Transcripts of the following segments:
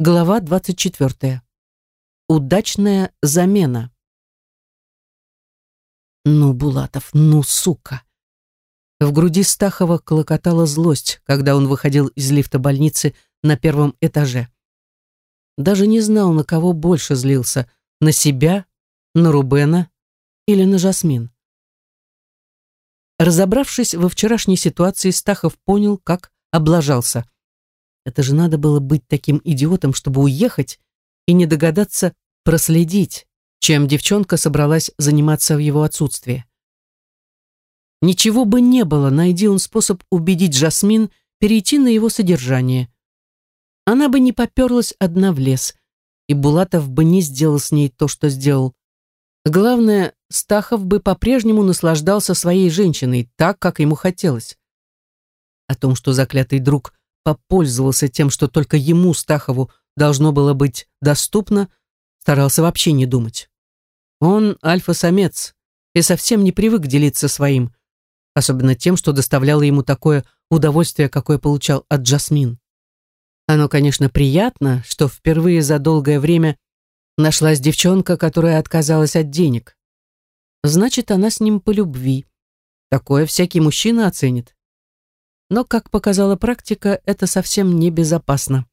Глава 24. Удачная замена. Ну, Булатов, ну, сука. В груди Стахова клокотала злость, когда он выходил из лифта больницы на первом этаже. Даже не знал, на кого больше злился, на себя, на Рубена или на Жасмин. Разобравшись во вчерашней ситуации, Стахов понял, как облажался – это же надо было быть таким идиотом, чтобы уехать и не догадаться проследить, чем девчонка собралась заниматься в его отсутствие. Ничего бы не было, найди он способ убедить Жасмин перейти на его содержание. Она бы не поперлась одна в лес, и Булатов бы не сделал с ней то, что сделал. Главное, Стахов бы по-прежнему наслаждался своей женщиной так, как ему хотелось. О том, что заклятый друг попользовался тем, что только ему, Стахову, должно было быть доступно, старался вообще не думать. Он альфа-самец и совсем не привык делиться своим, особенно тем, что доставляло ему такое удовольствие, какое получал от Джасмин. Оно, конечно, приятно, что впервые за долгое время нашлась девчонка, которая отказалась от денег. Значит, она с ним по любви. Такое всякий мужчина оценит. Но, как показала практика, это совсем небезопасно.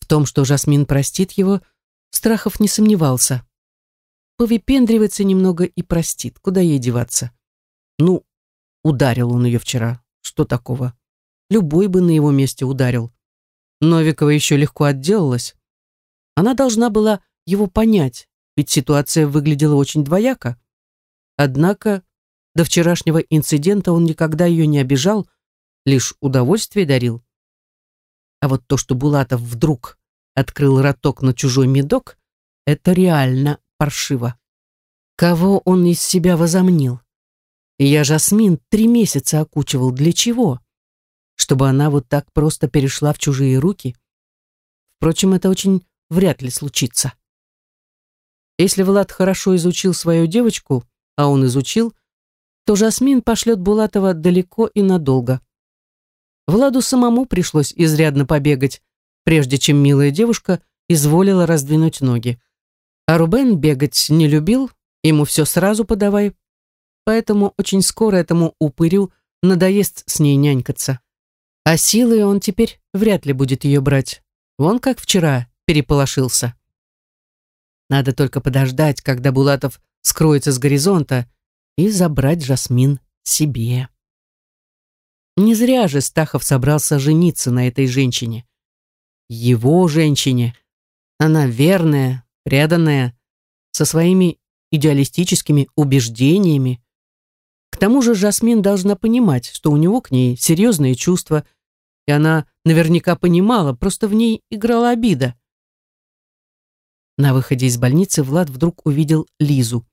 В том, что Жасмин простит его, Страхов не сомневался. Повипендривается немного и простит. Куда ей деваться? Ну, ударил он ее вчера. Что такого? Любой бы на его месте ударил. Новикова еще легко отделалась. Она должна была его понять, ведь ситуация выглядела очень двояко. Однако до вчерашнего инцидента он никогда ее не обижал, лишь удовольствие дарил. А вот то, что Булатов вдруг открыл роток на чужой медок, это реально паршиво. Кого он из себя возомнил? я Жасмин три месяца окучивал. Для чего? Чтобы она вот так просто перешла в чужие руки? Впрочем, это очень вряд ли случится. Если Влад хорошо изучил свою девочку, а он изучил, то Жасмин пошлет Булатова далеко и надолго. Владу самому пришлось изрядно побегать, прежде чем милая девушка изволила раздвинуть ноги. А Рубен бегать не любил, ему все сразу подавай, поэтому очень скоро этому упырю надоест с ней нянькаться. А силой он теперь вряд ли будет ее брать. Вон как вчера переполошился. Надо только подождать, когда Булатов скроется с горизонта, и забрать Жасмин себе. Не зря же Стахов собрался жениться на этой женщине. Его женщине. Она верная, преданная, со своими идеалистическими убеждениями. К тому же Жасмин должна понимать, что у него к ней серьезные чувства, и она наверняка понимала, просто в ней играла обида. На выходе из больницы Влад вдруг увидел Лизу.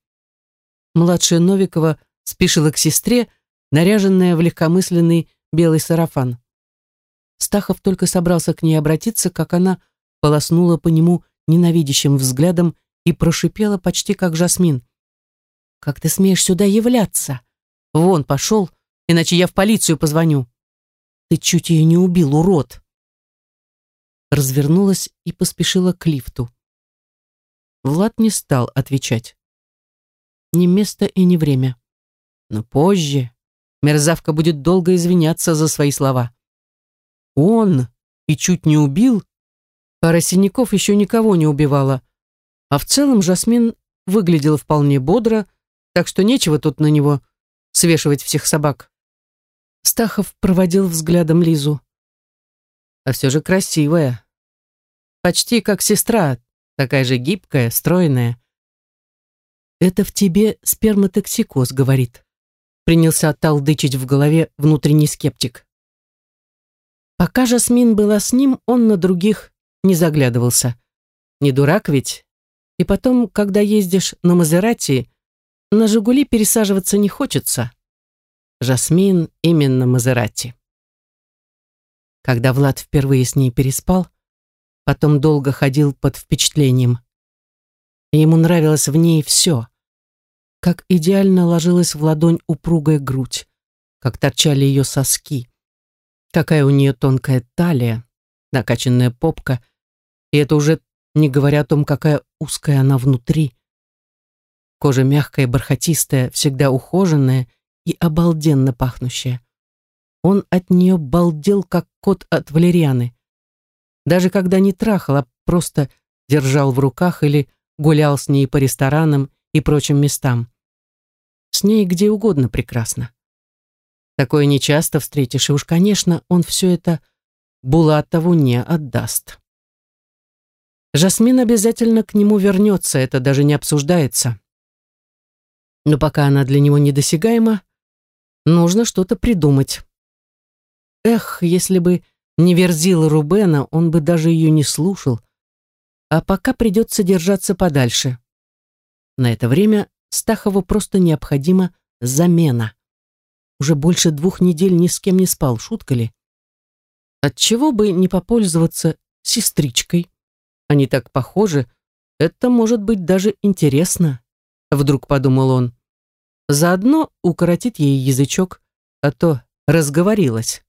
Младшая Новикова спешила к сестре, наряженная в легкомысленный белый сарафан. Стахов только собрался к ней обратиться, как она полоснула по нему ненавидящим взглядом и прошипела почти как Жасмин. «Как ты смеешь сюда являться? Вон, пошел, иначе я в полицию позвоню. Ты чуть ее не убил, урод!» Развернулась и поспешила к лифту. Влад не стал отвечать. Не место и не время. Но позже, Мерзавка будет долго извиняться за свои слова. Он и чуть не убил. Пара синяков еще никого не убивала. А в целом Жасмин выглядела вполне бодро, так что нечего тут на него свешивать всех собак. Стахов проводил взглядом Лизу. А все же красивая. Почти как сестра, такая же гибкая, стройная. «Это в тебе сперматоксикоз», — говорит принялся толдычить в голове внутренний скептик. Пока Жасмин была с ним, он на других не заглядывался. Не дурак ведь. И потом, когда ездишь на Мазерати, на «Жигули» пересаживаться не хочется. Жасмин именно Мазерати. Когда Влад впервые с ней переспал, потом долго ходил под впечатлением. Ему нравилось в ней все как идеально ложилась в ладонь упругая грудь, как торчали ее соски, какая у нее тонкая талия, накачанная попка И это уже не говоря о том, какая узкая она внутри. Кожа мягкая, бархатистая, всегда ухоженная и обалденно пахнущая. Он от нее балдел, как кот от валерианы. Даже когда не трахал, а просто держал в руках или гулял с ней по ресторанам и прочим местам. С ней где угодно прекрасно. Такое нечасто встретишь, и уж, конечно, он все это Булатову не отдаст. Жасмин обязательно к нему вернется, это даже не обсуждается. Но пока она для него недосягаема, нужно что-то придумать. Эх, если бы не верзила Рубена, он бы даже ее не слушал. А пока придется держаться подальше. На это время Стахову просто необходима замена. Уже больше двух недель ни с кем не спал, шутка ли? Отчего бы не попользоваться сестричкой? Они так похожи, это может быть даже интересно, вдруг подумал он. Заодно укоротит ей язычок, а то разговорилась.